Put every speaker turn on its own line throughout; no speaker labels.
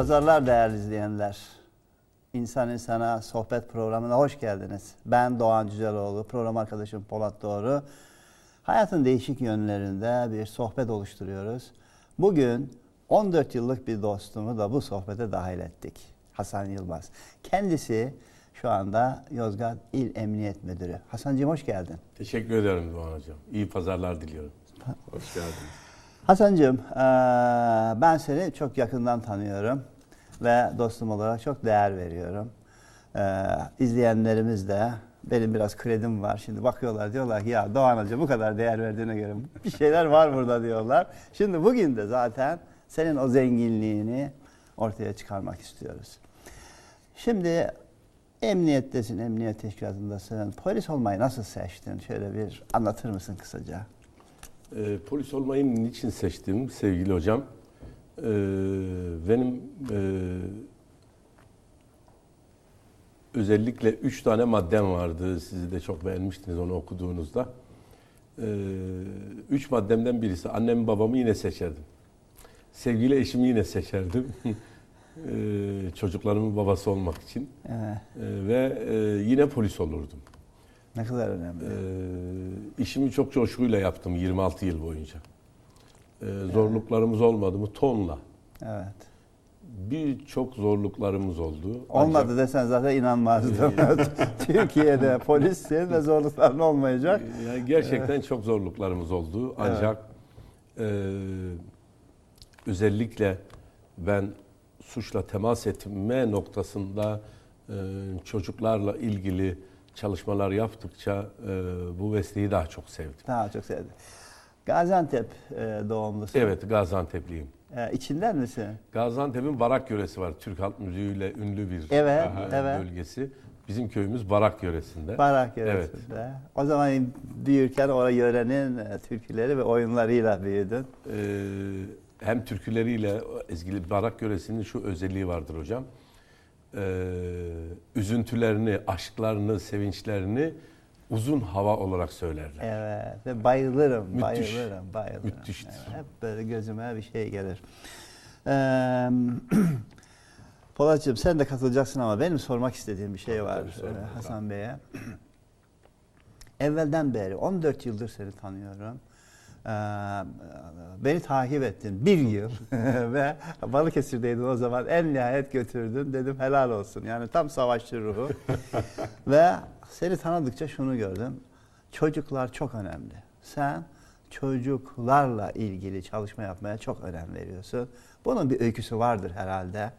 Pazarlar değerli izleyenler. İnsan İnsana sohbet programına hoş geldiniz. Ben Doğan Cüceloğlu, program arkadaşım Polat Doğru. Hayatın değişik yönlerinde bir sohbet oluşturuyoruz. Bugün 14 yıllık bir dostumu da bu sohbete dahil ettik. Hasan Yılmaz. Kendisi şu anda Yozgat İl Emniyet Müdürü. Hasancığım hoş geldin.
Teşekkür ederim Doğan Hocam. İyi pazarlar diliyorum. Hoş geldiniz.
Hasan'cığım ben seni çok yakından tanıyorum ve dostum olarak çok değer veriyorum. Eee izleyenlerimiz de benim biraz kredim var. Şimdi bakıyorlar diyorlar ki ya Doğan Hoca bu kadar değer verdiğine göre bir şeyler var burada diyorlar. Şimdi bugün de zaten senin o zenginliğini ortaya çıkarmak istiyoruz. Şimdi emniyettesin, emniyet teşkilatındasın. Polis olmayı nasıl seçtin? Şöyle bir anlatır mısın kısaca?
Ee, polis olmayı niçin seçtim sevgili hocam? Ee, benim e, özellikle üç tane maddem vardı. Sizi de çok beğenmiştiniz onu okuduğunuzda. Ee, üç maddemden birisi annemi babamı yine seçerdim. Sevgili eşimi yine seçerdim. Ee, çocuklarımın babası olmak için.
Evet.
Ve e, yine polis olurdum.
Ne kadar önemli.
Ee, işimi çok coşkuyla yaptım 26 yıl boyunca. Ee, zorluklarımız olmadı mı? Tonla.
Evet.
Birçok zorluklarımız oldu.
Olmadı
Ancak,
desen zaten inanmazdım. Türkiye'de polissin ve zorlukların olmayacak.
yani gerçekten çok zorluklarımız oldu. Ancak e, özellikle ben suçla temas etme noktasında e, çocuklarla ilgili çalışmalar yaptıkça e, bu mesleği daha çok sevdim.
Daha çok sevdim. Gaziantep e, doğumlusun.
Evet Gaziantep'liyim.
E, içinden misin?
Gaziantep'in Barak yöresi var. Türk halk müziğiyle ünlü bir
Evet, evet.
bölgesi. Bizim köyümüz Barak yöresinde.
Barak yöresinde. O zaman büyürken oraya yörenin e, türküleri ve oyunlarıyla büyüdün.
Ee, hem türküleriyle ezgili Barak yöresinin şu özelliği vardır hocam. Ee, üzüntülerini, aşklarını, sevinçlerini uzun hava olarak söylerler.
Evet. Ve bayılırım,
Müthiş.
bayılırım, bayılırım.
Müthiştir.
Evet, hep böyle gözüme bir şey gelir. Ee, Polatcığım sen de katılacaksın ama benim sormak istediğim bir şey var
Tabii,
Hasan Bey'e. Evvelden beri 14 yıldır seni tanıyorum. Ee, beni takip ettin bir yıl ve Balıkesir'deydin o zaman en nihayet götürdün dedim helal olsun yani tam savaşçı ruhu ve seni tanıdıkça şunu gördüm. Çocuklar çok önemli. Sen çocuklarla ilgili çalışma yapmaya çok önem veriyorsun. Bunun bir öyküsü vardır herhalde.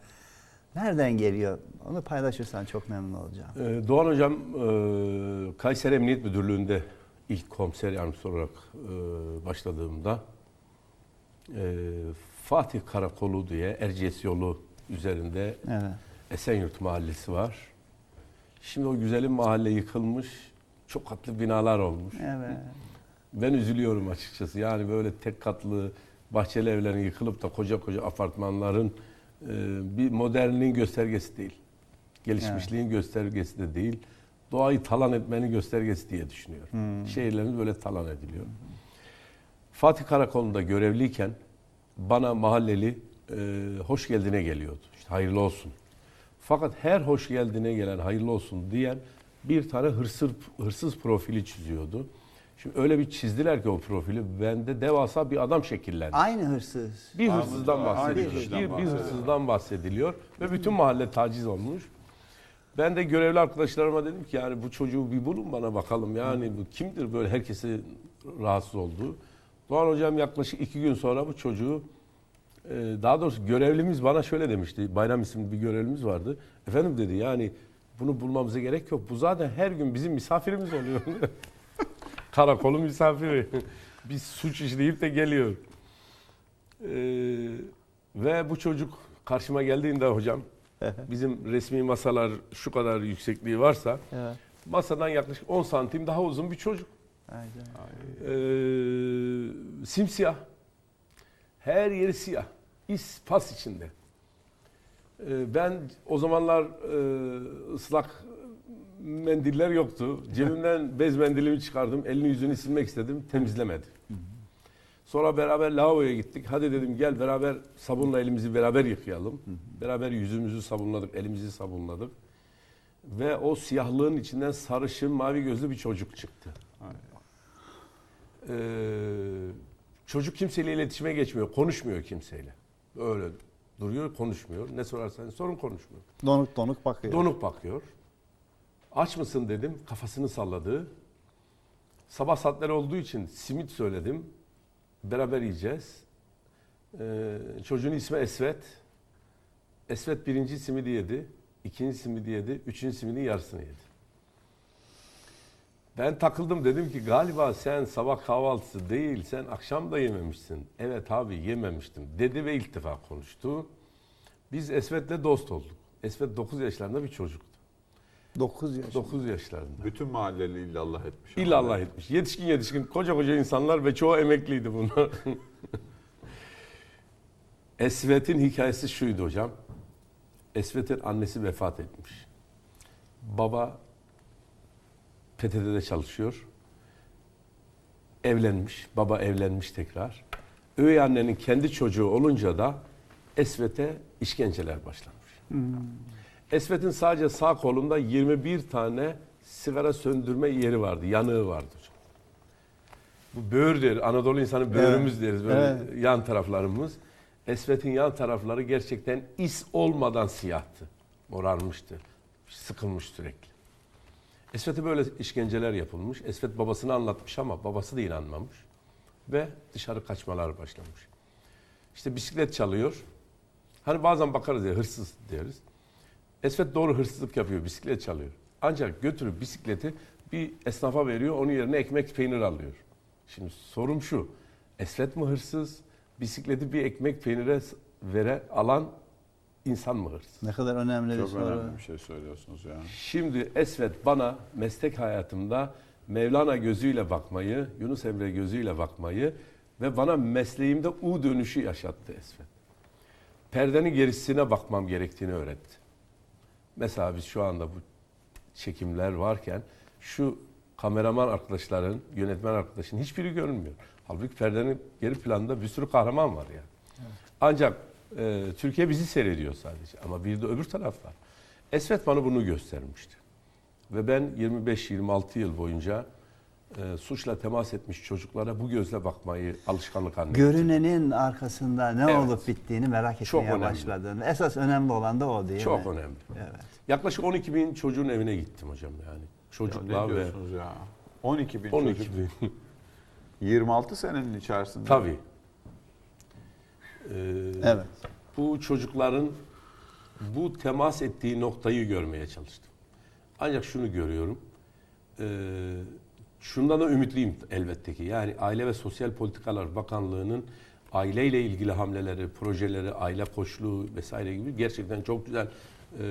Nereden geliyor? Onu paylaşırsan çok memnun olacağım.
Ee, Doğan Hocam e, Kayseri Emniyet Müdürlüğü'nde ilk komiser yardımcısı olarak e, başladığımda e, Fatih Karakolu diye Erciyes yolu üzerinde
evet.
Esenyurt Mahallesi var. Şimdi o güzelim mahalle yıkılmış, çok katlı binalar olmuş.
evet
Ben üzülüyorum açıkçası. Yani böyle tek katlı bahçeli evlerin yıkılıp da koca koca apartmanların e, bir modernliğin göstergesi değil. Gelişmişliğin göstergesi de değil. Doğayı talan etmenin göstergesi diye düşünüyorum.
Hmm.
Şehirlerimiz böyle talan ediliyor. Fatih Karakolu'nda görevliyken bana mahalleli e, hoş geldine geliyordu. İşte hayırlı olsun. Fakat her hoş geldine gelen hayırlı olsun diyen bir tane hırsız, hırsız profili çiziyordu. Şimdi öyle bir çizdiler ki o profili bende devasa bir adam şekillendi.
aynı hırsız
Bir hırsızdan bahsediliyor. Bir, bir hırsızdan bahsediliyor ve bütün mahalle taciz olmuş. Ben de görevli arkadaşlarıma dedim ki yani bu çocuğu bir bulun bana bakalım yani bu kimdir böyle herkesi rahatsız olduğu. Doğan hocam yaklaşık iki gün sonra bu çocuğu daha doğrusu görevlimiz bana şöyle demişti. Bayram isimli bir görevlimiz vardı. Efendim dedi yani bunu bulmamıza gerek yok. Bu zaten her gün bizim misafirimiz oluyor. Karakolu misafiri. bir suç işleyip de geliyor. Ee, ve bu çocuk karşıma geldiğinde hocam bizim resmi masalar şu kadar yüksekliği varsa
evet
masadan yaklaşık 10 santim daha uzun bir çocuk.
Aynen.
Ee, simsiyah. Her yeri siyah. İs pas içinde. Ee, ben o zamanlar e, ıslak mendiller yoktu. Cebimden bez mendilimi çıkardım. Elini yüzünü silmek istedim. Temizlemedi. Sonra beraber lavaboya gittik. Hadi dedim gel beraber sabunla elimizi beraber yıkayalım. Beraber yüzümüzü sabunladık, elimizi sabunladık. Ve o siyahlığın içinden sarışın, mavi gözlü bir çocuk çıktı. Ee, çocuk kimseyle iletişime geçmiyor, konuşmuyor kimseyle. Öyle duruyor, konuşmuyor. Ne sorarsanız sorun konuşmuyor.
Donuk donuk bakıyor.
Donuk bakıyor. Aç mısın dedim. Kafasını salladı. Sabah saatleri olduğu için simit söyledim. Beraber yiyeceğiz. Ee, çocuğun ismi Esvet. Esvet birinci simidi yedi. ikinci simidi yedi. Üçüncü simidin yarısını yedi. Ben takıldım dedim ki galiba sen sabah kahvaltısı değil sen akşam da yememişsin. Evet abi yememiştim dedi ve ilk defa konuştu. Biz Esvet'le dost olduk. Esvet 9 yaşlarında bir çocuktu.
9 yaş.
9 yaşlarında.
Bütün mahalleli illallah etmiş.
İllallah etmiş. Yetişkin yetişkin koca koca insanlar ve çoğu emekliydi bunlar. Esvet'in hikayesi şuydu hocam. Esvet'in annesi vefat etmiş. Baba PTT'de çalışıyor. Evlenmiş. Baba evlenmiş tekrar. Üvey annenin kendi çocuğu olunca da Esvet'e işkenceler başlamış. Esvet'in sadece sağ kolunda 21 tane sigara söndürme yeri vardı, yanığı vardı. Bu böğür der, Anadolu insanı böğrümüz deriz böyle
Evet.
yan taraflarımız. Esvet'in yan tarafları gerçekten is olmadan siyahtı, morarmıştı, sıkılmış sürekli. Esvet'e böyle işkenceler yapılmış. Esvet babasını anlatmış ama babası da inanmamış. Ve dışarı kaçmalar başlamış. İşte bisiklet çalıyor. Hani bazen bakarız ya hırsız deriz. Esvet doğru hırsızlık yapıyor, bisiklet çalıyor. Ancak götürüp bisikleti bir esnafa veriyor, onun yerine ekmek peynir alıyor. Şimdi sorum şu, Esvet mi hırsız, bisikleti bir ekmek peynire vere alan insan mı hırsız?
Ne kadar önemli bir
Çok
soru.
önemli bir şey söylüyorsunuz ya.
Şimdi Esvet bana meslek hayatımda Mevlana gözüyle bakmayı, Yunus Emre gözüyle bakmayı ve bana mesleğimde U dönüşü yaşattı Esvet. Perdenin gerisine bakmam gerektiğini öğretti. Mesela biz şu anda bu çekimler varken şu kameraman arkadaşların, yönetmen arkadaşın hiçbiri görünmüyor. Halbuki perdenin geri planda bir sürü kahraman var yani. Ancak e, Türkiye bizi seyrediyor sadece ama bir de öbür taraf var. Esvet bana bunu göstermişti. Ve ben 25-26 yıl boyunca e, suçla temas etmiş çocuklara bu gözle bakmayı alışkanlık haline getirdim.
Görünenin arkasında ne
Evet.
olup bittiğini merak
Çok
etmeye
önemli.
başladın. Esas önemli olan da o değil
Çok
mi?
önemli.
Evet.
Yaklaşık 12 bin çocuğun evine gittim hocam yani.
Ya
Çocuklar
ne
ve
ya? 12 bin
12
çocuk.
bin.
26 senenin içerisinde.
Tabii. Ee,
Evet.
Bu çocukların bu temas ettiği noktayı görmeye çalıştım. Ancak şunu görüyorum. Ee, şundan da ümitliyim elbette ki. Yani Aile ve Sosyal Politikalar Bakanlığı'nın aileyle ilgili hamleleri, projeleri, aile koçluğu vesaire gibi gerçekten çok güzel e,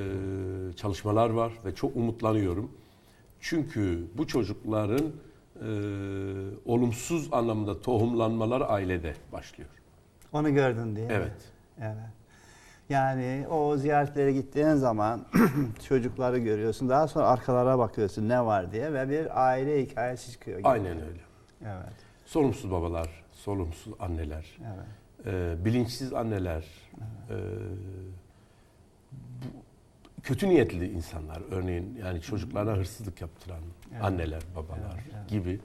çalışmalar var ve çok umutlanıyorum. Çünkü bu çocukların e, olumsuz anlamda tohumlanmaları ailede başlıyor.
Onu gördün diye.
Evet.
Evet. Yani o ziyaretlere gittiğin zaman çocukları görüyorsun. Daha sonra arkalara bakıyorsun ne var diye ve bir aile hikayesi çıkıyor. gibi.
Aynen öyle.
Evet.
Sorumsuz babalar, sorumsuz anneler,
Evet.
e, bilinçsiz anneler, e, bu- kötü niyetli insanlar örneğin yani çocuklarına hırsızlık yaptıran
Evet.
anneler, babalar
Evet, evet.
gibi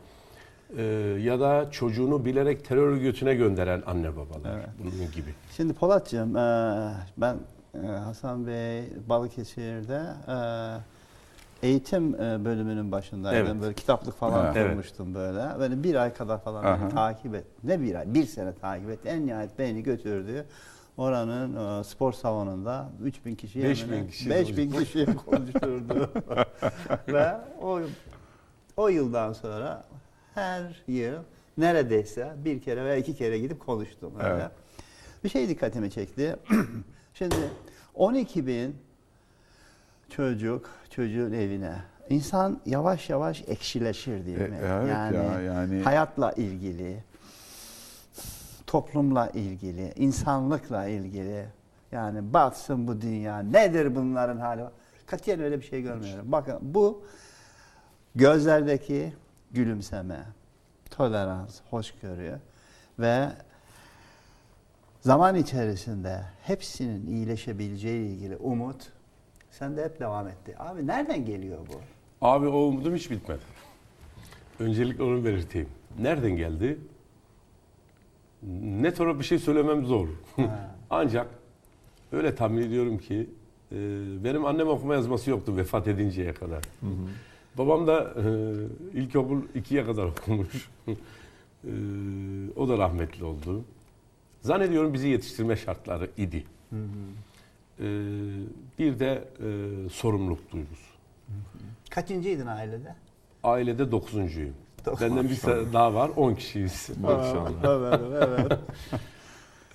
E, ya da çocuğunu bilerek terör örgütüne gönderen anne babalar
Evet.
bunun gibi.
Şimdi Polatcığım e, ben e, Hasan Bey Balıkesir'de e, eğitim bölümünün başındaydım.
Evet.
Böyle kitaplık falan
Evet.
kurmuştum böyle. Böyle bir ay kadar falan
Aha.
takip et. Ne bir ay? Bir sene takip etti. En nihayet beni götürdü. Oranın e, spor salonunda 3000 kişiye
5000
hemen-
kişi
5000 kişiye konuşturdu. Ve o o yıldan sonra her yıl neredeyse bir kere veya iki kere gidip konuştum. Öyle.
Evet.
Bir şey dikkatimi çekti. Şimdi 12 bin çocuk çocuğun evine. İnsan yavaş yavaş ekşileşir değil
E,
mi?
evet ya, yani-
hayatla ilgili, toplumla ilgili, insanlıkla ilgili. Yani batsın bu dünya. Nedir bunların hali? Katiyen öyle bir şey görmüyorum. Bakın bu gözlerdeki gülümseme, tolerans, hoşgörü ve zaman içerisinde hepsinin iyileşebileceği ilgili umut sende hep devam etti. Abi nereden geliyor bu?
Abi o umudum hiç bitmedi. Öncelikle onu belirteyim. Nereden geldi? Net olarak bir şey söylemem zor. Ancak öyle tahmin ediyorum ki e, benim annem okuma yazması yoktu vefat edinceye kadar. Babam da e, ilkokul 2'ye kadar okumuş. E, o da rahmetli oldu. Zannediyorum bizi yetiştirme şartları idi.
Hı hı.
E, bir de e, sorumluluk duygusu.
Kaçıncıydın ailede?
Ailede dokuzuncuyum.
Dokuz.
Benden bir tane daha var, 10 kişiyiz.
Maşallah.
Evet, evet.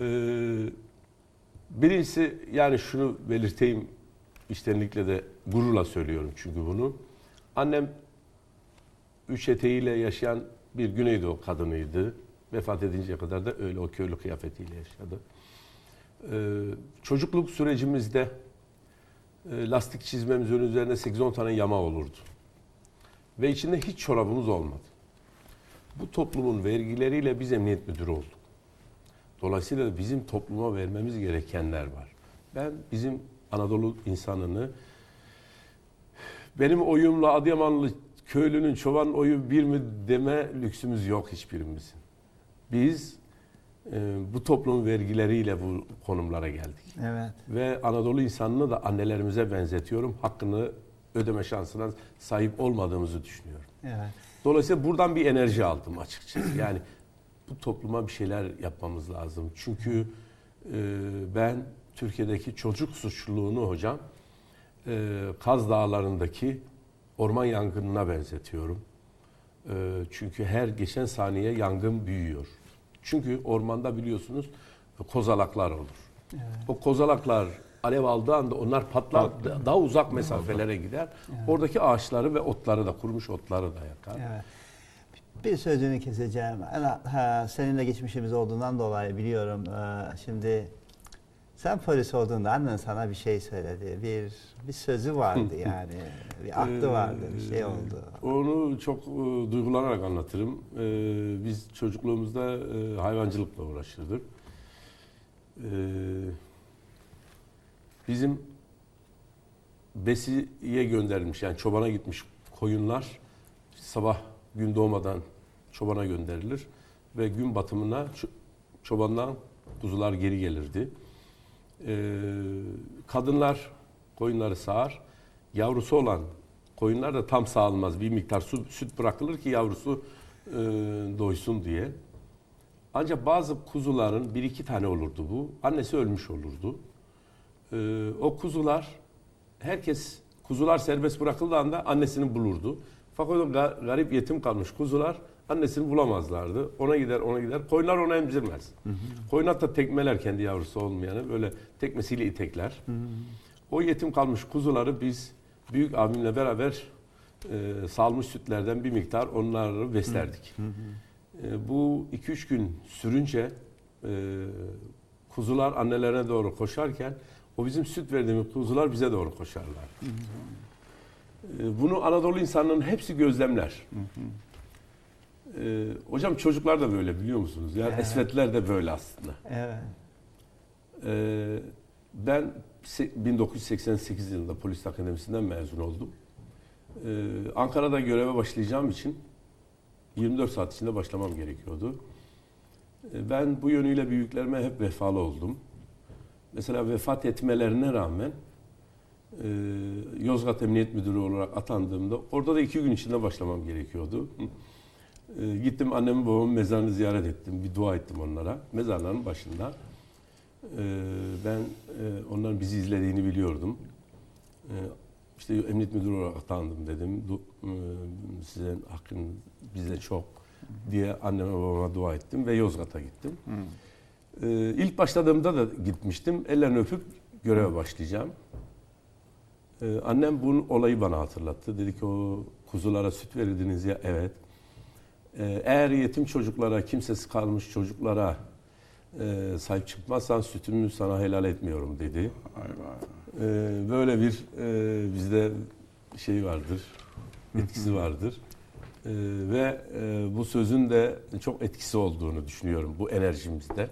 Ee, birincisi yani şunu belirteyim içtenlikle de gururla söylüyorum çünkü bunu. Annem üç eteğiyle yaşayan bir Güneydoğu kadınıydı. Vefat edinceye kadar da öyle o köylü kıyafetiyle yaşadı. Ee, çocukluk sürecimizde e, lastik çizmemizin üzerinde 8-10 tane yama olurdu. Ve içinde hiç çorabımız olmadı. Bu toplumun vergileriyle biz emniyet müdürü olduk. Dolayısıyla bizim topluma vermemiz gerekenler var. Ben bizim Anadolu insanını benim oyumla Adıyamanlı köylünün çoban oyu bir mi deme lüksümüz yok hiçbirimizin. Biz e, bu toplumun vergileriyle bu konumlara geldik.
evet.
Ve Anadolu insanını da annelerimize benzetiyorum. Hakkını ödeme şansına sahip olmadığımızı düşünüyorum.
Evet.
Dolayısıyla buradan bir enerji aldım açıkçası. Yani bu topluma bir şeyler yapmamız lazım. Çünkü e, ben Türkiye'deki çocuk suçluluğunu hocam e, Kaz Dağları'ndaki orman yangınına benzetiyorum. E, çünkü her geçen saniye yangın büyüyor. Çünkü ormanda biliyorsunuz kozalaklar olur.
Evet.
O kozalaklar alev aldığı anda onlar patlar, daha uzak mesafelere gider. Oradaki ağaçları ve otları da, kurumuş otları da yakar.
Evet. Bir sözünü keseceğim. Seninle geçmişimiz olduğundan dolayı biliyorum. Ee, Şimdi sen polis olduğunda annen sana bir şey söyledi. Bir bir sözü vardı yani. Bir aklı vardı. Bir şey
Ee,
oldu.
Onu çok e, duygulanarak anlatırım. Ee, biz çocukluğumuzda e, hayvancılıkla uğraşırdık. Ee, bizim besiye gönderilmiş yani çobana gitmiş koyunlar sabah gün doğmadan çobana gönderilir ve gün batımına ço- çobandan kuzular geri gelirdi. Ee, kadınlar koyunları sağar. Yavrusu olan koyunlar da tam sağılmaz. Bir miktar su, süt bırakılır ki yavrusu e, doysun diye. Ancak bazı kuzuların bir iki tane olurdu bu. Annesi ölmüş olurdu. Ee, o kuzular herkes kuzular serbest bırakıldığı anda annesini bulurdu. Fakat o ga- garip yetim kalmış kuzular annesini bulamazlardı. Ona gider ona gider. Koyunlar ona emzirmez. Koyunlar da tekmeler kendi yavrusu olmayanı böyle tekmesiyle itekler. O yetim kalmış kuzuları biz büyük abimle beraber e, salmış sütlerden bir miktar onları beslerdik. E, bu 2-3 gün sürünce e, kuzular annelerine doğru koşarken o bizim süt verdiğimiz kuzular bize doğru koşarlar. E, bunu Anadolu insanının hepsi gözlemler. E, hocam çocuklar da böyle biliyor musunuz? Yani
Evet.
esvetler de böyle aslında.
Evet.
Ee, ben se- 1988 yılında polis akademisinden mezun oldum. Ee, Ankara'da göreve başlayacağım için 24 saat içinde başlamam gerekiyordu. Ee, ben bu yönüyle büyüklerime hep vefalı oldum. Mesela vefat etmelerine rağmen e, Yozgat Emniyet Müdürü olarak atandığımda orada da iki gün içinde başlamam gerekiyordu. Ee, gittim annemin babamın mezarını ziyaret ettim. Bir dua ettim onlara. Mezarların başında. Ee, ben e, onların bizi izlediğini biliyordum. Ee, işte emniyet müdürü olarak atandım dedim. Du, e, sizin hakkın bizde çok diye anneme babama dua ettim ve Yozgat'a gittim. Ee, ilk başladığımda da gitmiştim. Ellerini öpüp göreve başlayacağım. Ee, annem bu olayı bana hatırlattı. Dedi ki o kuzulara süt verirdiniz ya evet. Ee, eğer yetim çocuklara, kimsesiz kalmış çocuklara e, sahip çıkmazsan sütümü sana helal etmiyorum dedi. Ee, böyle bir e, bizde şey vardır, etkisi vardır. ve e, bu sözün de çok etkisi olduğunu düşünüyorum bu enerjimizde.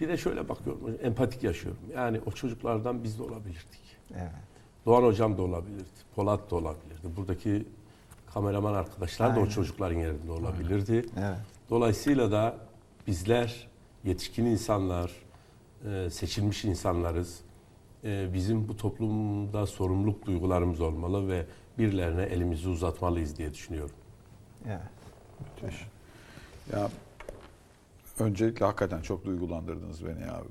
Bir de şöyle bakıyorum, empatik yaşıyorum. Yani o çocuklardan biz de olabilirdik.
Evet.
Doğan hocam da olabilirdi, Polat da olabilirdi. Buradaki kameraman arkadaşlar da o
Aynen.
çocukların yerinde olabilirdi.
Evet.
Dolayısıyla da bizler yetişkin insanlar, e, seçilmiş insanlarız. E, Bizim bu toplumda sorumluluk duygularımız olmalı ve birilerine elimizi uzatmalıyız diye düşünüyorum.
Evet.
Müthiş. Ya öncelikle hakikaten çok duygulandırdınız beni abi.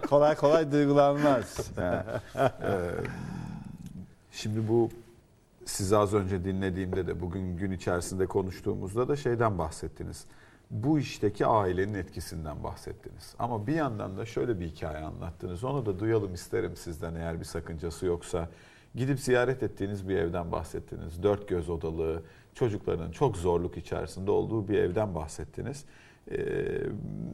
kolay kolay duygulanmaz.
Yani, e, şimdi bu sizi az önce dinlediğimde de bugün gün içerisinde konuştuğumuzda da şeyden bahsettiniz. Bu işteki ailenin etkisinden bahsettiniz. Ama bir yandan da şöyle bir hikaye anlattınız. Onu da duyalım isterim sizden eğer bir sakıncası yoksa. Gidip ziyaret ettiğiniz bir evden bahsettiniz. Dört göz odalı, çocukların çok zorluk içerisinde olduğu bir evden bahsettiniz. Ee,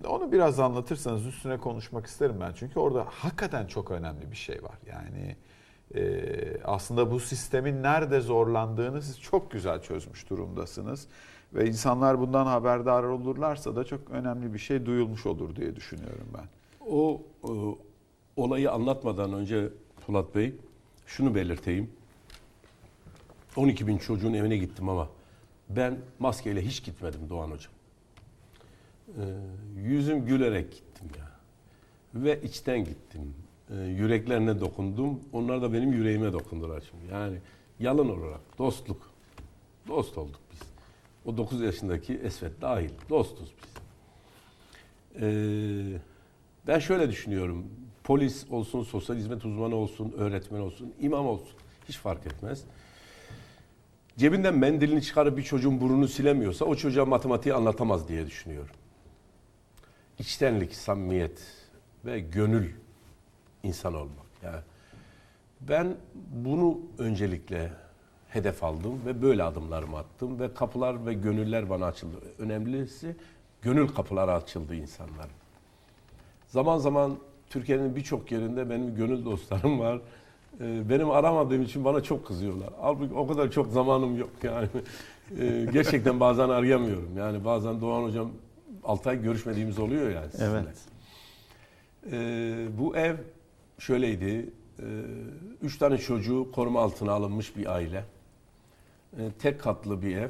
onu biraz anlatırsanız üstüne konuşmak isterim ben. Çünkü orada hakikaten çok önemli bir şey var. Yani e, aslında bu sistemin nerede zorlandığını siz çok güzel çözmüş durumdasınız. Ve insanlar bundan haberdar olurlarsa da çok önemli bir şey duyulmuş olur diye düşünüyorum ben.
O e, olayı anlatmadan önce Polat Bey şunu belirteyim. 12 bin çocuğun evine gittim ama ben maskeyle hiç gitmedim Doğan Hocam. E, yüzüm gülerek gittim ya. Ve içten gittim. E, yüreklerine dokundum. Onlar da benim yüreğime dokundular şimdi. Yani yalın olarak dostluk. Dost olduk biz. O 9 yaşındaki Esvet dahil. Dostuz biz. Ee, ben şöyle düşünüyorum. Polis olsun, sosyal hizmet uzmanı olsun, öğretmen olsun, imam olsun. Hiç fark etmez. Cebinden mendilini çıkarıp bir çocuğun burnunu silemiyorsa o çocuğa matematiği anlatamaz diye düşünüyorum. İçtenlik, samimiyet ve gönül insan olmak. Yani ben bunu öncelikle hedef aldım ve böyle adımlarımı attım ve kapılar ve gönüller bana açıldı. Önemlisi gönül kapıları açıldı insanların. Zaman zaman Türkiye'nin birçok yerinde benim gönül dostlarım var. Ee, Benim aramadığım için bana çok kızıyorlar. Halbuki o kadar çok zamanım yok yani. Ee, Gerçekten bazen arayamıyorum. Yani bazen Doğan Hocam 6 ay görüşmediğimiz oluyor yani sizinle.
Evet.
Ee, bu ev şöyleydi. Ee, üç tane çocuğu koruma altına alınmış bir aile. Ee, tek katlı bir ev.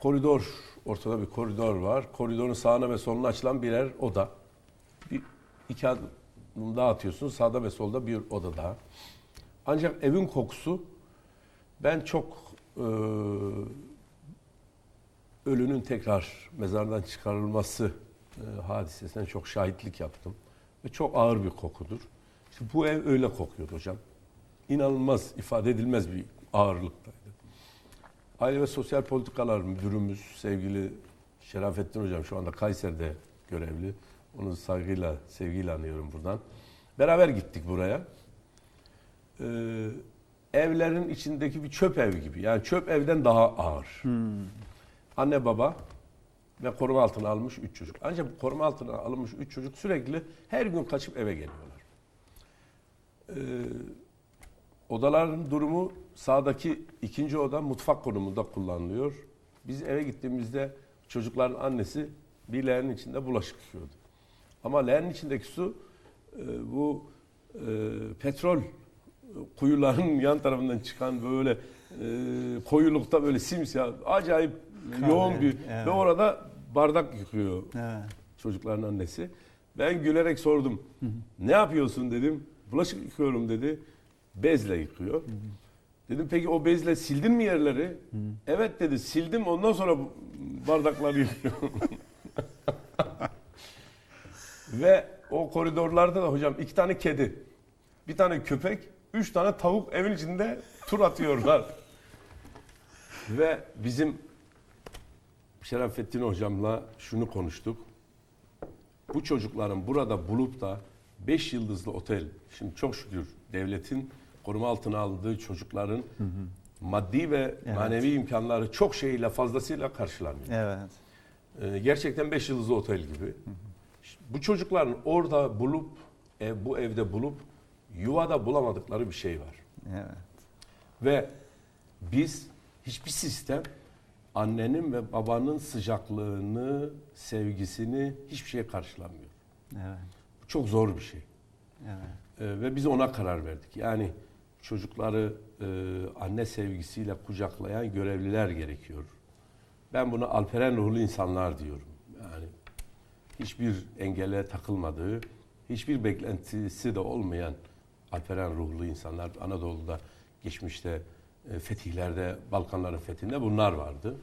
Koridor, ortada bir koridor var. Koridorun sağına ve soluna açılan birer oda. Bir, iki adım daha atıyorsunuz. Sağda ve solda bir oda daha. Ancak evin kokusu ben çok e, ölünün tekrar mezardan çıkarılması e, hadisesine çok şahitlik yaptım. Ve çok ağır bir kokudur. İşte bu ev öyle kokuyordu hocam. İnanılmaz, ifade edilmez bir ağırlıktaydı. Aile ve Sosyal Politikalar Müdürümüz sevgili Şerafettin Hocam şu anda Kayseri'de görevli. Onu saygıyla, sevgiyle anıyorum buradan. Beraber gittik buraya. Ee, evlerin içindeki bir çöp ev gibi. Yani çöp evden daha ağır. Anne baba ve koruma altına almış üç çocuk. Ancak bu koruma altına alınmış üç çocuk sürekli her gün kaçıp eve geliyorlar. Ee, odaların durumu sağdaki ikinci oda mutfak konumunda kullanılıyor. Biz eve gittiğimizde çocukların annesi bir leğenin içinde bulaşık yıkıyordu. Ama leğenin içindeki su e, bu e, petrol kuyuların yan tarafından çıkan böyle e, koyulukta böyle simsiyah acayip
Kahve,
yoğun bir
evet.
ve orada bardak yıkıyor
Evet.
çocukların annesi. Ben gülerek sordum. Ne yapıyorsun dedim. Bulaşık yıkıyorum dedi. Bezle yıkıyor. Dedim peki o bezle sildin mi yerleri? Evet dedi sildim ondan sonra bardakları yıkıyorum. Ve o koridorlarda da hocam iki tane kedi, bir tane köpek, üç tane tavuk evin içinde tur atıyorlar. Ve bizim Şerafettin hocamla şunu konuştuk. Bu çocukların burada bulup da 5 yıldızlı otel, şimdi çok şükür devletin koruma altına aldığı çocukların maddi ve
Evet.
manevi imkanları çok şeyle fazlasıyla karşılanıyor.
Evet.
Ee, gerçekten 5 yıldızlı otel gibi. Bu çocukların orada bulup, ev, bu evde bulup yuvada bulamadıkları bir şey var.
Evet.
Ve biz hiçbir sistem annenin ve babanın sıcaklığını, sevgisini hiçbir şeye karşılamıyor.
Evet.
Bu çok zor bir şey.
Evet.
Ee, ve biz ona karar verdik. Yani çocukları e, anne sevgisiyle kucaklayan görevliler gerekiyor. Ben buna alperen ruhlu insanlar diyorum. Yani hiçbir engele takılmadığı, hiçbir beklentisi de olmayan alperen ruhlu insanlar. Anadolu'da geçmişte e, fetihlerde, Balkanların fethinde bunlar vardı.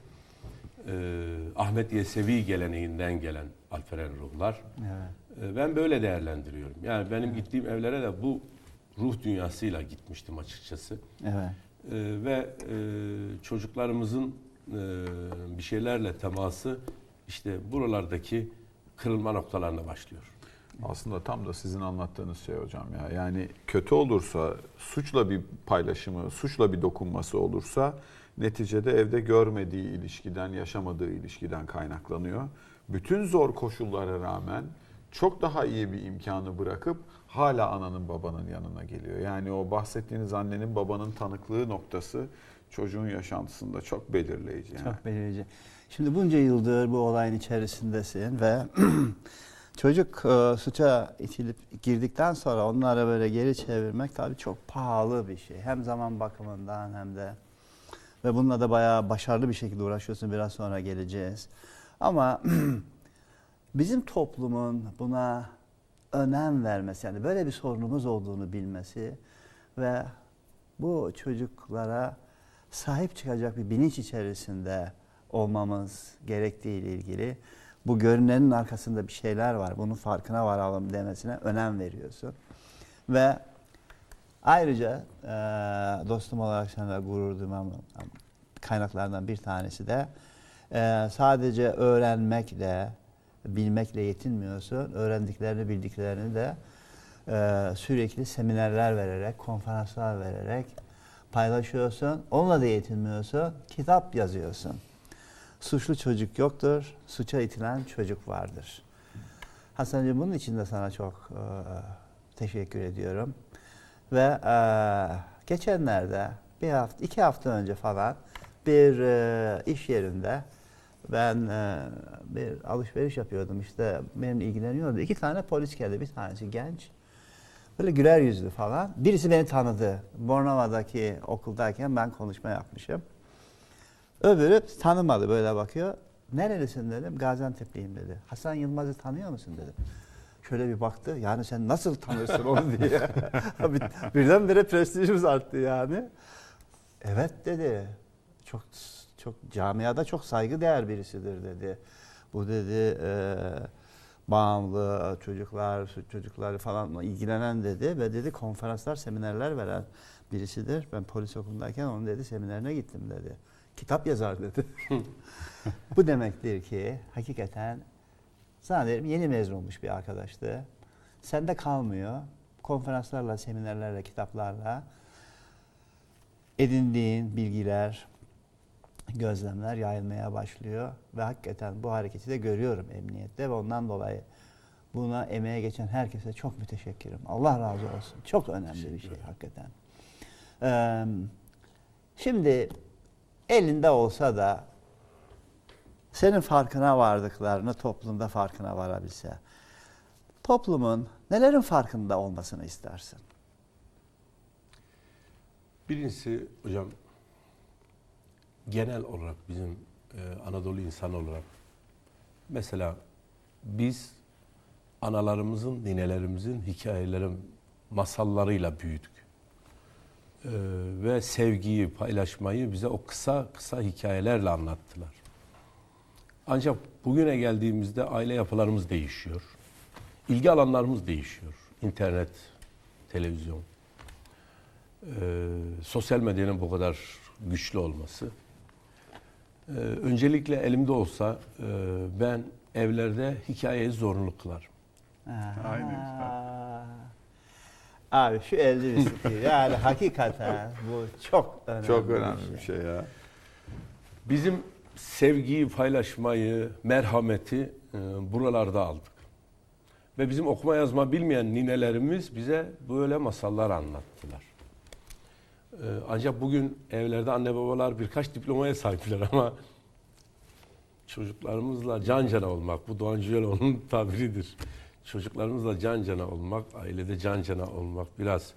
Ee, Ahmet Yesevi geleneğinden gelen alperen ruhlar.
Evet.
Ee, Ben böyle değerlendiriyorum. Yani benim gittiğim evlere de bu ruh dünyasıyla gitmiştim açıkçası.
Evet.
Ee, ve e, çocuklarımızın e, bir şeylerle teması işte buralardaki kırılma noktalarına başlıyor.
Aslında tam da sizin anlattığınız şey hocam ya. Yani kötü olursa, suçla bir paylaşımı, suçla bir dokunması olursa neticede evde görmediği ilişkiden, yaşamadığı ilişkiden kaynaklanıyor. Bütün zor koşullara rağmen çok daha iyi bir imkanı bırakıp hala ananın babanın yanına geliyor. Yani o bahsettiğiniz annenin babanın tanıklığı noktası çocuğun yaşantısında çok belirleyici. Yani.
Çok belirleyici. Şimdi bunca yıldır bu olayın içerisindesin ve çocuk e, suça itilip girdikten sonra onları böyle geri çevirmek tabii çok pahalı bir şey. Hem zaman bakımından hem de ve bununla da bayağı başarılı bir şekilde uğraşıyorsun. Biraz sonra geleceğiz. Ama bizim toplumun buna önem vermesi yani böyle bir sorunumuz olduğunu bilmesi ve bu çocuklara sahip çıkacak bir bilinç içerisinde olmamız gerektiği ile ilgili bu görünenin arkasında bir şeyler var. Bunun farkına varalım demesine önem veriyorsun. Ve ayrıca e, dostum olarak sana gurur duymam kaynaklardan bir tanesi de e, sadece öğrenmekle, bilmekle yetinmiyorsun. Öğrendiklerini, bildiklerini de e, sürekli seminerler vererek, konferanslar vererek paylaşıyorsun. Onunla da yetinmiyorsun. Kitap yazıyorsun. Suçlu çocuk yoktur, suça itilen çocuk vardır. Hasan'cığım bunun için de sana çok e, teşekkür ediyorum. Ve e, geçenlerde bir hafta, iki hafta önce falan bir e, iş yerinde ben e, bir alışveriş yapıyordum işte benimle ilgileniyordu. İki tane polis geldi. Bir tanesi genç. Böyle güler yüzlü falan. Birisi beni tanıdı. Bornova'daki okuldayken ben konuşma yapmışım. Öbürü tanımadı böyle bakıyor. Nerelisin dedim. Gaziantep'liyim dedi. Hasan Yılmaz'ı tanıyor musun dedim. Şöyle bir baktı. Yani sen nasıl tanırsın onu diye. Bir- Birdenbire prestijimiz arttı yani. Evet dedi. Çok çok camiada çok saygıdeğer birisidir dedi. Bu dedi e, bağımlı çocuklar, çocukları falan ilgilenen dedi ve dedi konferanslar, seminerler veren birisidir. Ben polis okulundayken onun dedi seminerine gittim dedi. Kitap yazar dedi. Bu demektir ki hakikaten zannederim yeni mezun olmuş bir arkadaştı. Sende kalmıyor. Konferanslarla, seminerlerle, kitaplarla edindiğin bilgiler, gözlemler yayılmaya başlıyor ve hakikaten bu hareketi de görüyorum emniyette ve ondan dolayı buna emeğe geçen herkese çok müteşekkirim. Allah razı olsun. Çok önemli bir şey hakikaten. Ee, şimdi elinde olsa da senin farkına vardıklarını toplumda farkına varabilse. Toplumun nelerin farkında olmasını istersin?
Birincisi hocam genel olarak bizim e, Anadolu insanı olarak mesela biz analarımızın, ninelerimizin hikayelerin masallarıyla büyüdük. E, ve sevgiyi, paylaşmayı bize o kısa kısa hikayelerle anlattılar. Ancak bugüne geldiğimizde aile yapılarımız değişiyor. İlgi alanlarımız değişiyor. İnternet, televizyon, e, sosyal medyanın bu kadar güçlü olması. E, öncelikle elimde olsa e, ben evlerde hikayeyi zorunlu kılarım.
Aynen.
Abi şu elde bir sıkıyor. Yani hakikaten bu çok önemli.
Çok önemli bir şey ya.
Bizim sevgiyi paylaşmayı, merhameti e, buralarda aldık. Ve bizim okuma yazma bilmeyen ninelerimiz bize böyle masallar anlattılar. Ee, ancak bugün evlerde anne babalar birkaç diplomaya sahipler ama çocuklarımızla can cana olmak, bu Doğan Cüceloğlu'nun tabiridir. Çocuklarımızla can cana olmak, ailede can cana olmak biraz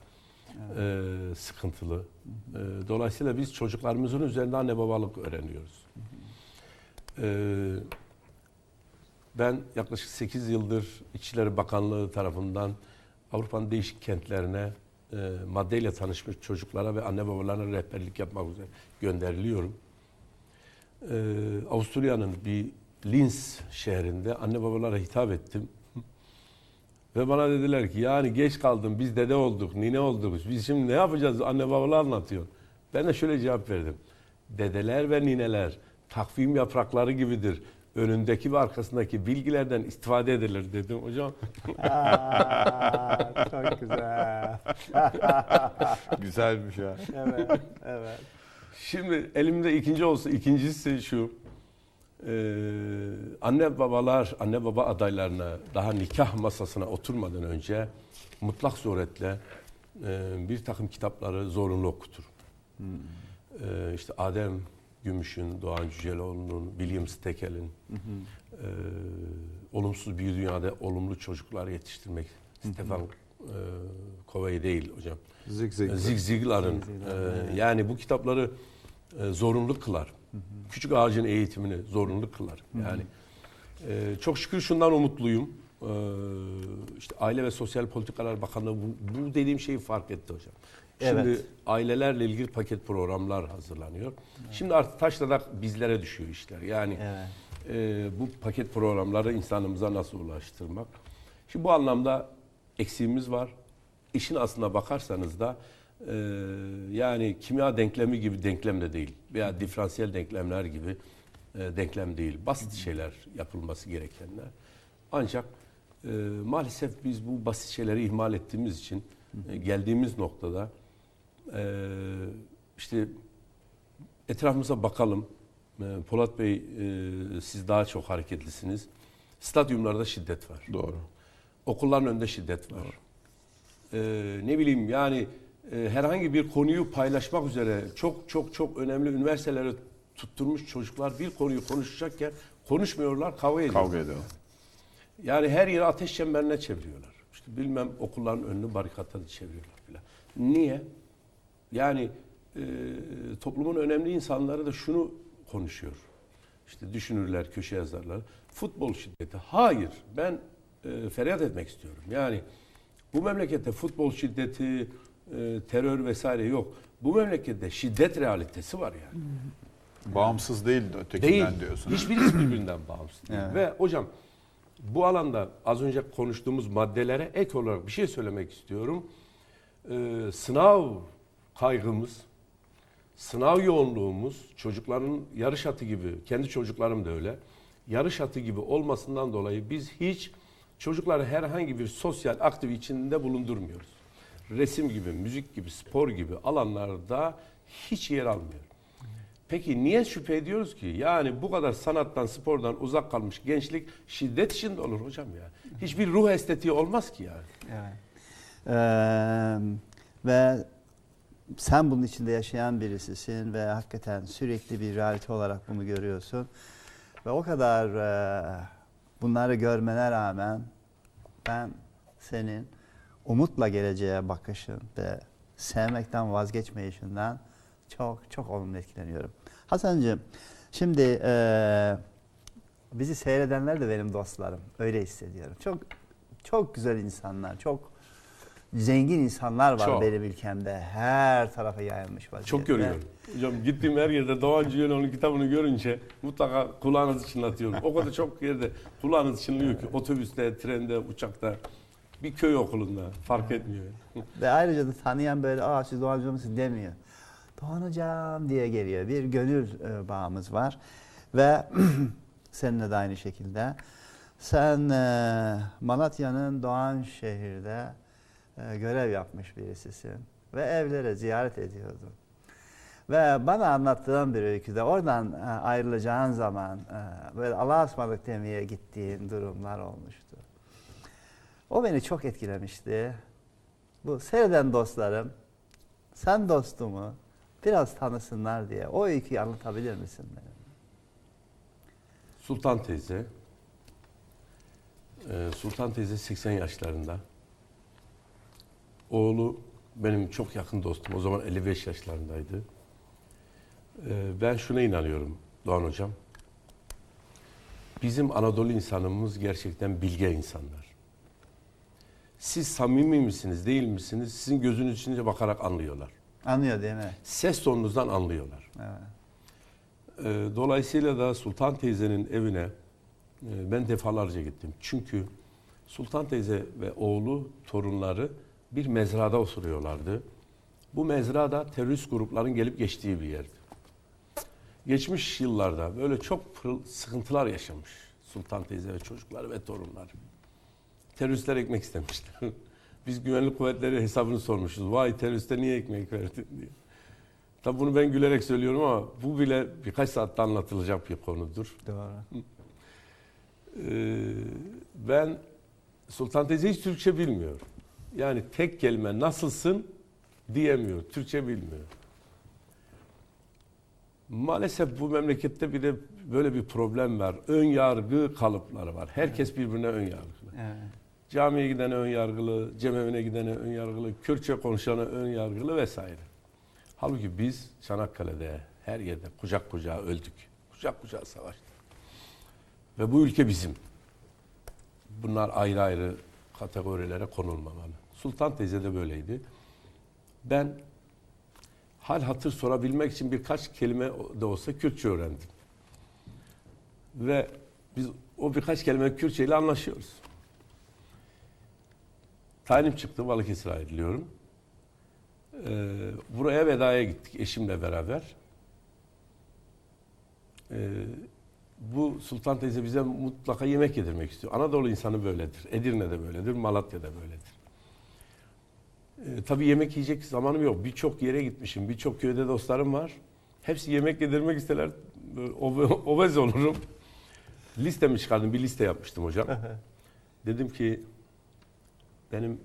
e, sıkıntılı. E, dolayısıyla biz çocuklarımızın üzerinde anne babalık öğreniyoruz. E, ben yaklaşık 8 yıldır İçişleri Bakanlığı tarafından Avrupa'nın değişik kentlerine e, maddeyle tanışmış çocuklara ve anne babalarına rehberlik yapmak üzere gönderiliyorum. E, Avusturya'nın bir Linz şehrinde anne babalara hitap ettim. Ve bana dediler ki yani geç kaldım biz dede olduk, nine olduk. Biz şimdi ne yapacağız anne babalar anlatıyor. Ben de şöyle cevap verdim. Dedeler ve nineler takvim yaprakları gibidir. Önündeki ve arkasındaki bilgilerden istifade edilir dedim hocam.
Aa, çok güzel.
Güzelmiş ya.
Evet, evet.
Şimdi elimde ikinci olsa ikincisi şu. Ee, anne babalar, anne baba adaylarına daha nikah masasına oturmadan önce mutlak suretle e, bir takım kitapları zorunlu okutur. Ee, işte Adem Gümüş'ün, Doğan Cüceloğlu'nun, William Stekel'in e, olumsuz bir dünyada olumlu çocuklar yetiştirmek. Stefan e, Covey değil hocam.
Zig zig.
Zig Ziglar'ın
Zig Ziglar,
e, yani bu kitapları e, zorunlu kılar. Küçük ağacın eğitimini zorunlu kılar. Yani e, çok şükür şundan umutluyum. E, işte Aile ve Sosyal Politikalar Bakanlığı bu, bu dediğim şeyi fark etti hocam. Şimdi
Evet.
ailelerle ilgili paket programlar hazırlanıyor. Şimdi artık taşladak bizlere düşüyor işler. Yani
Evet.
e, bu paket programları insanımıza nasıl ulaştırmak. Şimdi bu anlamda eksiğimiz var. İşin aslına bakarsanız da e, yani kimya denklemi gibi denklem de değil veya diferansiyel denklemler gibi e, denklem değil. Basit şeyler yapılması gerekenler. Ancak e, maalesef biz bu basit şeyleri ihmal ettiğimiz için e, geldiğimiz noktada e, işte etrafımıza bakalım. E, Polat Bey e, siz daha çok hareketlisiniz. Stadyumlarda şiddet var.
Doğru.
Okulların önünde şiddet var. Ee, ne bileyim yani e, herhangi bir konuyu paylaşmak üzere çok çok çok önemli üniversitelere tutturmuş çocuklar bir konuyu konuşacakken konuşmuyorlar, kavga ediyorlar.
Kavga ediyorlar.
Yani her yeri ateş çemberine çeviriyorlar. İşte bilmem okulların önünü barikata çeviriyorlar filan. Niye? Yani e, toplumun önemli insanları da şunu konuşuyor. İşte düşünürler, köşe yazarlar. Futbol şiddeti. Hayır. Ben e, feryat etmek istiyorum. Yani bu memlekette futbol şiddeti, e, terör vesaire yok. Bu memlekette şiddet realitesi var yani.
Bağımsız değil de ötekinden
Değil.
diyorsun.
Hiçbirisi birbirinden bağımsız değil.
Evet.
Ve hocam bu alanda az önce konuştuğumuz maddelere ek olarak bir şey söylemek istiyorum. Ee, sınav kaygımız, sınav yoğunluğumuz çocukların yarış atı gibi, kendi çocuklarım da öyle, yarış atı gibi olmasından dolayı biz hiç çocukları herhangi bir sosyal aktif içinde bulundurmuyoruz. Resim gibi, müzik gibi, spor gibi alanlarda hiç yer almıyor. Peki niye şüphe ediyoruz ki? Yani bu kadar sanattan, spordan uzak kalmış gençlik şiddet içinde olur hocam ya. Hiçbir ruh estetiği olmaz ki yani.
Evet. Ee, ve sen bunun içinde yaşayan birisisin ve hakikaten sürekli bir realite olarak bunu görüyorsun. Ve o kadar e, bunları görmene rağmen ben senin umutla geleceğe bakışın ve sevmekten vazgeçmeyişinden çok çok olumlu etkileniyorum. Hasan'cığım şimdi e, bizi seyredenler de benim dostlarım. Öyle hissediyorum. Çok çok güzel insanlar, çok zengin insanlar var
Çok.
benim ülkemde. Her tarafa yayılmış vaziyette.
Çok görüyorum. Hocam gittiğim her yerde Doğan Cüceloğlu'nun kitabını görünce mutlaka kulağınızı çınlatıyorum. O kadar çok yerde kulağınız çınlıyor ki otobüste, trende, uçakta, bir köy okulunda fark etmiyor.
Ve ayrıca da tanıyan böyle aa siz Doğan Hocam mısınız demiyor. Doğan Hocam diye geliyor. Bir gönül e, bağımız var. Ve seninle de aynı şekilde. Sen e, Malatya'nın Doğan şehirde e, görev yapmış birisisin. Ve evlere ziyaret ediyordun. Ve bana anlattığın bir öyküde oradan ayrılacağın zaman böyle Allah'a ısmarladık demeye gittiğin durumlar olmuştu. O beni çok etkilemişti. Bu seyreden dostlarım, sen dostumu biraz tanısınlar diye o öyküyü anlatabilir misin benim?
Sultan teyze. Ee, Sultan teyze 80 yaşlarında. Oğlu benim çok yakın dostum. O zaman 55 yaşlarındaydı. Ee, ben şuna inanıyorum Doğan Hocam. Bizim Anadolu insanımız gerçekten bilge insanlar. Siz samimi misiniz, değil misiniz? Sizin gözünüz içine bakarak anlıyorlar.
Anlıyor değil mi?
Ses tonunuzdan anlıyorlar.
Evet.
Ee, Dolayısıyla da Sultan teyzenin evine e, ben defalarca gittim. Çünkü Sultan teyze ve oğlu, torunları bir mezrada oturuyorlardı. Bu mezrada terörist grupların gelip geçtiği bir yerdi. Geçmiş yıllarda böyle çok sıkıntılar yaşamış Sultan teyze ve çocukları ve torunları. Teröristler ekmek istemişler. Biz güvenlik kuvvetleri hesabını sormuşuz. Vay teröriste niye ekmek verdin diye. Tabi bunu ben gülerek söylüyorum ama bu bile birkaç saatte anlatılacak bir konudur.
Doğru.
Ee, ben Sultan teyze hiç Türkçe bilmiyor. Yani tek kelime nasılsın diyemiyor. Türkçe bilmiyor. Maalesef bu memlekette bir de böyle bir problem var. Ön yargı kalıpları var. Herkes birbirine ön yargılı.
Evet.
Camiye gidene ön yargılı, cemevine gidene ön yargılı, Kürtçe konuşana ön yargılı vesaire. Halbuki biz Çanakkale'de her yerde kucak kucağa öldük. Kucak kucağa savaştık. Ve bu ülke bizim. Bunlar ayrı ayrı kategorilere konulmamalı. Sultan teyze de böyleydi. Ben hal hatır sorabilmek için birkaç kelime de olsa Kürtçe öğrendim. Ve biz o birkaç kelime Kürtçe ile anlaşıyoruz. Tayinim çıktı, Balıkesir'e ayrılıyorum. Ee, buraya vedaya gittik eşimle beraber. Ee, bu Sultan teyze bize mutlaka yemek yedirmek istiyor. Anadolu insanı böyledir. Edirne'de böyledir, Malatya'da böyledir. Ee, tabii yemek yiyecek zamanım yok. Birçok yere gitmişim, birçok köyde dostlarım var. Hepsi yemek yedirmek isterler. Obez olurum. Listemi çıkardım, bir liste yapmıştım hocam. Dedim ki benim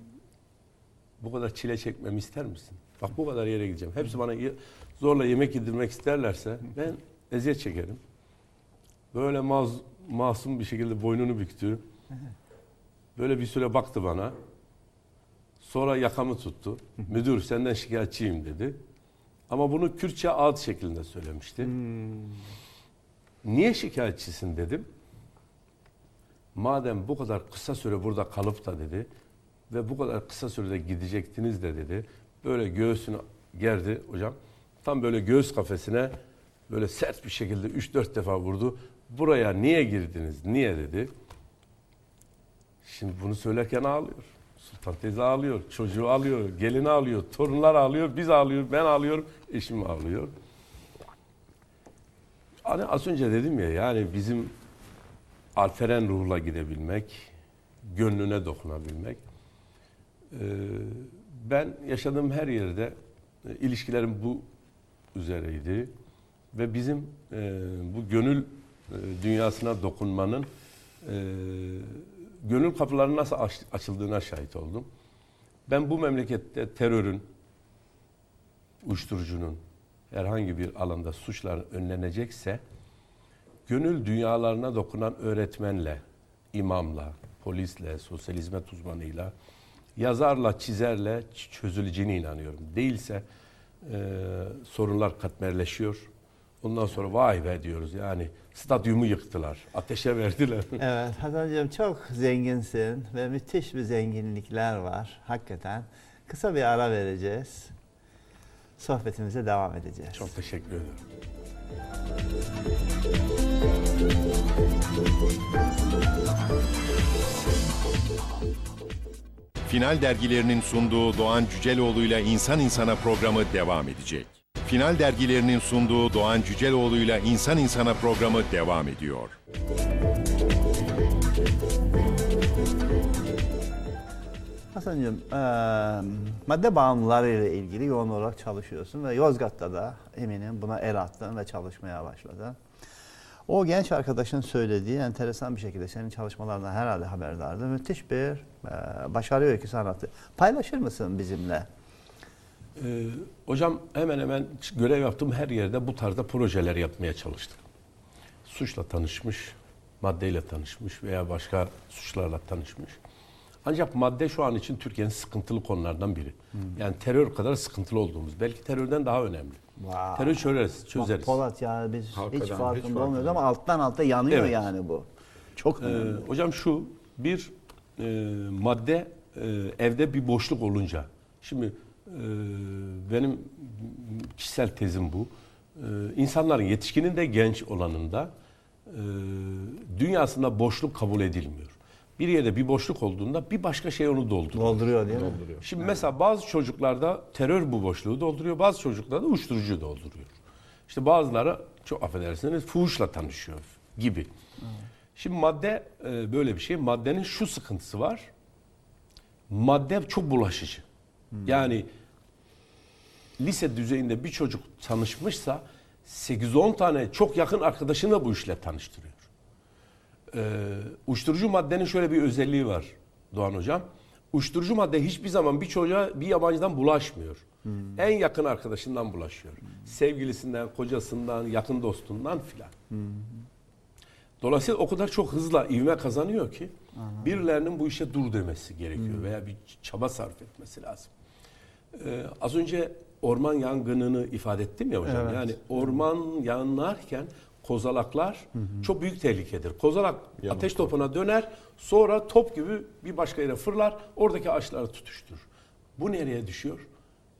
bu kadar çile çekmemi ister misin? Bak bu kadar yere gideceğim. Hepsi bana zorla yemek yedirmek isterlerse ben eziyet çekerim. Böyle maz, masum bir şekilde boynunu büktü. Böyle bir süre baktı bana. Sonra yakamı tuttu. Müdür senden şikayetçiyim dedi. Ama bunu Kürtçe ağıt şeklinde söylemişti. Niye şikayetçisin dedim. Madem bu kadar kısa süre burada kalıp da dedi ve bu kadar kısa sürede gidecektiniz de dedi. Böyle göğsünü gerdi hocam. Tam böyle göğüs kafesine böyle sert bir şekilde 3-4 defa vurdu. Buraya niye girdiniz? Niye dedi. Şimdi bunu söylerken ağlıyor. Sultan teyze ağlıyor, çocuğu ağlıyor, gelini ağlıyor, torunlar ağlıyor, biz ağlıyor, ben ağlıyorum, eşim ağlıyor. Hani az önce dedim ya yani bizim alferen ruhla gidebilmek, gönlüne dokunabilmek. Ee, ben yaşadığım her yerde e, ilişkilerim bu üzereydi ve bizim e, bu gönül e, dünyasına dokunmanın gönül kapılarının nasıl aç- açıldığına şahit oldum. Ben bu memlekette terörün, uyuşturucunun herhangi bir alanda suçlar önlenecekse gönül dünyalarına dokunan öğretmenle, imamla, polisle, sosyal hizmet uzmanıyla, yazarla, çizerle çözüleceğine inanıyorum. Değilse e, sorunlar katmerleşiyor. Ondan sonra vay be diyoruz yani stadyumu yıktılar, ateşe verdiler.
Evet Hasan'cığım çok zenginsin ve müthiş bir zenginlikler var hakikaten. Kısa bir ara vereceğiz. Sohbetimize devam edeceğiz.
Çok teşekkür ederim.
Final dergilerinin sunduğu Doğan Cüceloğlu'yla İnsan İnsana programı devam edecek. Final dergilerinin sunduğu Doğan Cüceloğlu'yla İnsan İnsana programı devam ediyor.
Hasan'cığım eee, madde bağımlıları ile ilgili yoğun olarak çalışıyorsun ve Yozgat'ta da eminim buna el attın ve çalışmaya başladın. O genç arkadaşın söylediği enteresan bir şekilde senin çalışmalarından herhalde haberdardı. Müthiş bir e, başarı öyküsü sanatı. Paylaşır mısın bizimle?
Ee, hocam hemen hemen görev yaptığım her yerde bu tarzda projeler yapmaya çalıştık. Suçla tanışmış, maddeyle tanışmış veya başka suçlarla tanışmış. Ancak madde şu an için Türkiye'nin sıkıntılı konulardan biri. Yani terör kadar sıkıntılı olduğumuz, belki terörden daha önemli.
Vay.
Terör çözeriz, çözeriz.
Bak Polat ya biz
Hakikaten
hiç
hiç
farkında
farkında
olmuyoruz ama alttan alta yanıyor
Evet.
yani bu. Çok
Ee,
önemli.
hocam şu bir e, madde e, evde bir boşluk olunca şimdi e, benim kişisel tezim bu. E, insanların yetişkinin de genç olanında e, dünyasında boşluk kabul edilmiyor. Bir yerde bir boşluk olduğunda bir başka şey onu dolduruyor.
Dolduruyor değil mi?
Şimdi mesela bazı çocuklarda terör bu boşluğu dolduruyor, bazı çocuklarda uyuşturucu dolduruyor. İşte bazıları çok affedersiniz fuhuşla tanışıyor gibi. Şimdi madde e, böyle bir şey. Maddenin şu sıkıntısı var. Madde çok bulaşıcı. Yani lise düzeyinde bir çocuk tanışmışsa 8-10 tane çok yakın arkadaşını da bu işle tanıştırıyor. Ee, maddenin şöyle bir özelliği var Doğan Hocam. Uyuşturucu madde hiçbir zaman bir çocuğa bir yabancıdan bulaşmıyor. En yakın arkadaşından bulaşıyor. Sevgilisinden, kocasından, yakın dostundan filan. Dolayısıyla o kadar çok hızla ivme kazanıyor ki birilerinin bu işe dur demesi gerekiyor veya bir çaba sarf etmesi lazım. Ee, az önce orman yangınını ifade ettim ya hocam.
Evet.
Yani orman yanarken kozalaklar çok büyük tehlikedir. Kozalak ateş topuna döner, sonra top gibi bir başka yere fırlar, oradaki ağaçları tutuşturur. Bu nereye düşüyor?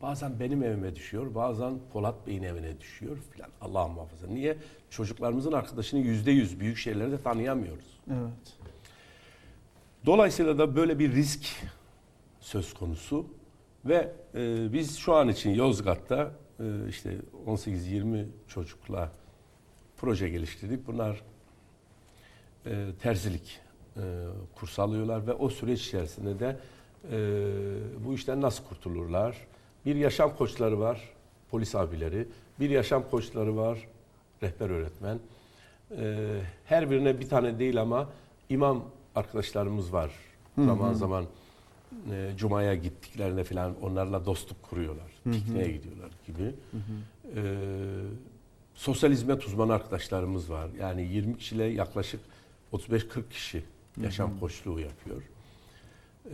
Bazen benim evime düşüyor, bazen Polat Bey'in evine düşüyor filan. Allah muhafaza. Niye? Çocuklarımızın arkadaşını yüzde yüz büyük şeyleri de tanıyamıyoruz.
Evet.
Dolayısıyla da böyle bir risk söz konusu ve e, biz şu an için Yozgat'ta e, işte 18-20 çocukla proje geliştirdik. Bunlar e, terzilik e, kursu alıyorlar ve o süreç içerisinde de e, bu işten nasıl kurtulurlar? Bir yaşam koçları var, polis abileri. Bir yaşam koçları var, rehber öğretmen. E, her birine bir tane değil ama imam arkadaşlarımız var. Zaman zaman e, Cuma'ya gittiklerinde falan onlarla dostluk kuruyorlar. Pikniğe gidiyorlar gibi. E, sosyal hizmet uzmanı arkadaşlarımız var. Yani 20 kişiyle yaklaşık 35-40 kişi yaşam koçluğu yapıyor.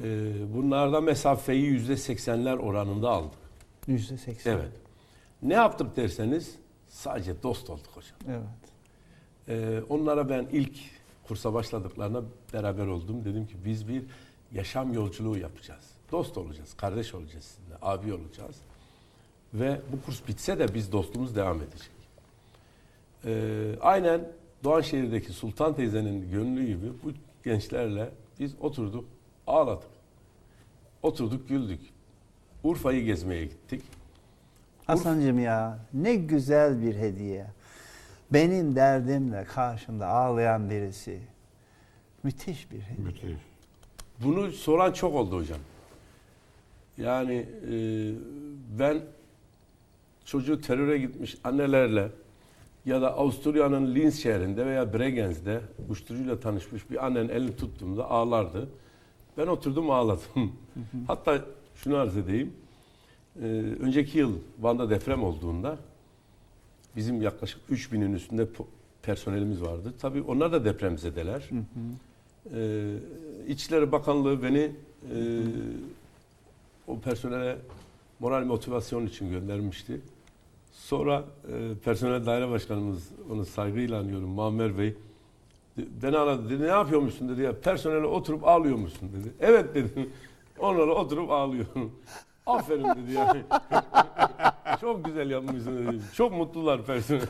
E, bunlarda mesafeyi yüzde 80'ler oranında aldık.
Yüzde seksen.
Evet. Ne yaptık derseniz sadece dost olduk hocam.
Evet.
Ee, onlara ben ilk kursa başladıklarına beraber oldum. Dedim ki biz bir yaşam yolculuğu yapacağız. Dost olacağız, kardeş olacağız sizinle, abi olacağız. Ve bu kurs bitse de biz dostluğumuz devam edecek. Ee, aynen Doğanşehir'deki Sultan teyzenin gönlü gibi bu gençlerle biz oturduk, ağladık. Oturduk, güldük. Urfa'yı gezmeye gittik.
Hasancığım ya ne güzel bir hediye. Benim derdimle karşımda ağlayan birisi. Müthiş bir hediye.
Müthiş.
Bunu soran çok oldu hocam. Yani e, ben çocuğu teröre gitmiş annelerle ya da Avusturya'nın Linz şehrinde veya Bregenz'de uyuşturucuyla tanışmış bir annenin elini tuttuğumda ağlardı. Ben oturdum ağladım. Hatta şunu arz edeyim. E, önceki yıl Van'da deprem olduğunda bizim yaklaşık 3000'in üstünde personelimiz vardı. Tabii onlar da depremzedeler. Ee, İçişleri Bakanlığı beni e, o personele moral motivasyon için göndermişti. Sonra e, personel daire başkanımız onu saygıyla anıyorum Muammer Bey. de- Beni aradı dedi ne yapıyormuşsun dedi ya personele oturup ağlıyormuşsun dedi. Evet dedim. Onlara oturup ağlıyorum. Aferin dedi yani. Çok güzel yapmışsın dedi. Çok mutlular personel.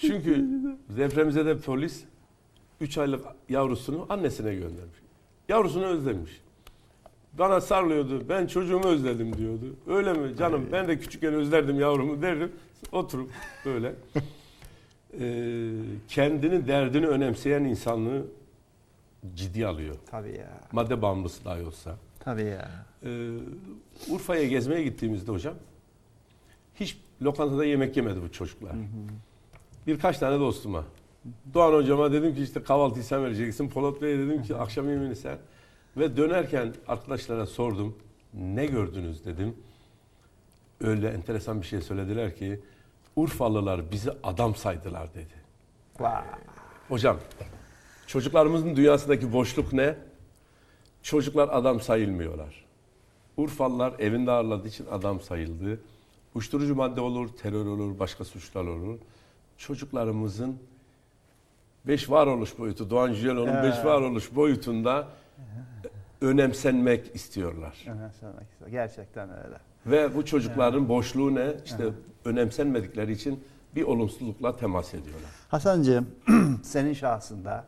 Çünkü depremzede polis 3 aylık yavrusunu annesine göndermiş. Yavrusunu özlemiş. Bana sarılıyordu. Ben çocuğumu özledim diyordu. Öyle mi canım? Ben de küçükken özlerdim yavrumu derdim. Oturup böyle. Ee, kendini derdini önemseyen insanlığı ciddi alıyor.
Tabii ya.
Madde bağımlısı dahi olsa.
Tabii ya.
Ee, Urfa'ya gezmeye gittiğimizde hocam hiç lokantada yemek yemedi bu çocuklar. birkaç tane dostuma. Doğan hocama dedim ki işte kahvaltıyı sen vereceksin. Polat Bey'e dedim ki akşam yemeğini sen. Ve dönerken arkadaşlara sordum. Ne gördünüz dedim. Öyle enteresan bir şey söylediler ki Urfalılar bizi adam saydılar dedi.
Vay.
Hocam çocuklarımızın dünyasındaki boşluk ne? Çocuklar adam sayılmıyorlar. Urfalılar evinde ağırladığı için adam sayıldı. Uyuşturucu madde olur, terör olur, başka suçlar olur. Çocuklarımızın beş varoluş boyutu, Doğan Cüceloğlu'nun beş
Evet.
varoluş boyutunda önemsenmek istiyorlar.
Önemsemek istiyor. Gerçekten öyle.
Ve bu çocukların boşluğu ne? İşte önemsenmedikleri için bir olumsuzlukla temas ediyorlar.
Hasancığım, senin şahsında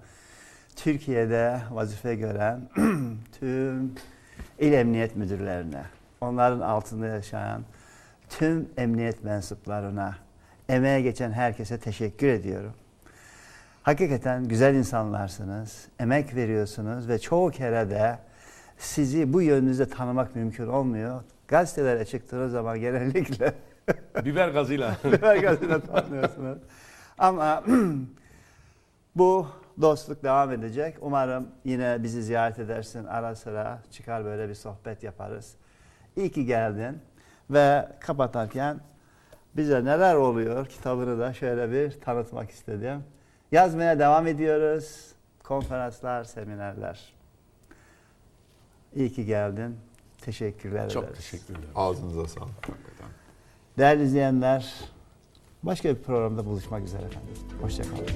Türkiye'de vazife gören tüm il emniyet müdürlerine, onların altında yaşayan tüm emniyet mensuplarına, emeğe geçen herkese teşekkür ediyorum. Hakikaten güzel insanlarsınız, emek veriyorsunuz ve çoğu kere de sizi bu yönünüzde tanımak mümkün olmuyor. Gazetelere çıktığınız zaman genellikle
Biber gazıyla.
Herkesine tanıyorsunuz. Ama bu dostluk devam edecek. Umarım yine bizi ziyaret edersin. Ara sıra çıkar böyle bir sohbet yaparız. İyi ki geldin. Ve kapatarken bize neler oluyor kitabını da şöyle bir tanıtmak istedim. Yazmaya devam ediyoruz. Konferanslar, seminerler. İyi ki geldin. Teşekkürler
Çok
ederiz.
teşekkür ederim.
Ağzınıza sağlık hakikaten.
Değerli izleyenler, başka bir programda buluşmak üzere efendim. Hoşçakalın.